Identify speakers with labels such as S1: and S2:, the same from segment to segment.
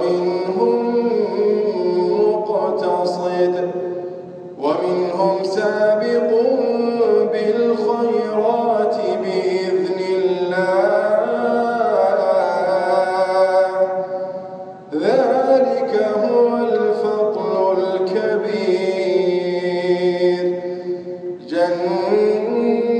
S1: ومنهم مقتصد ومنهم سابق بالخيرات بإذن الله. ذلك هو الفضل الكبير. جنة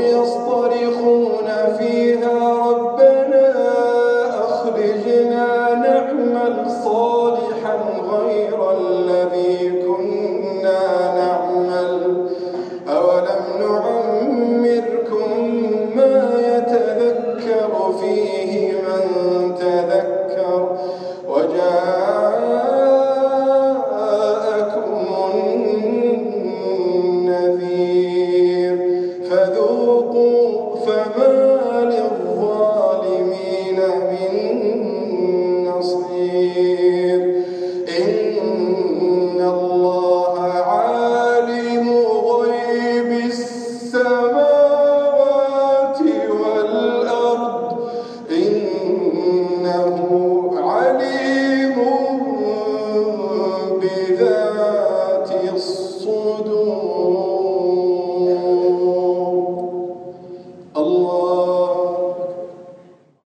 S1: يصطرخون فيها ربنا نعمل صالحا غير الذي كنا نعمل. أولم نعمل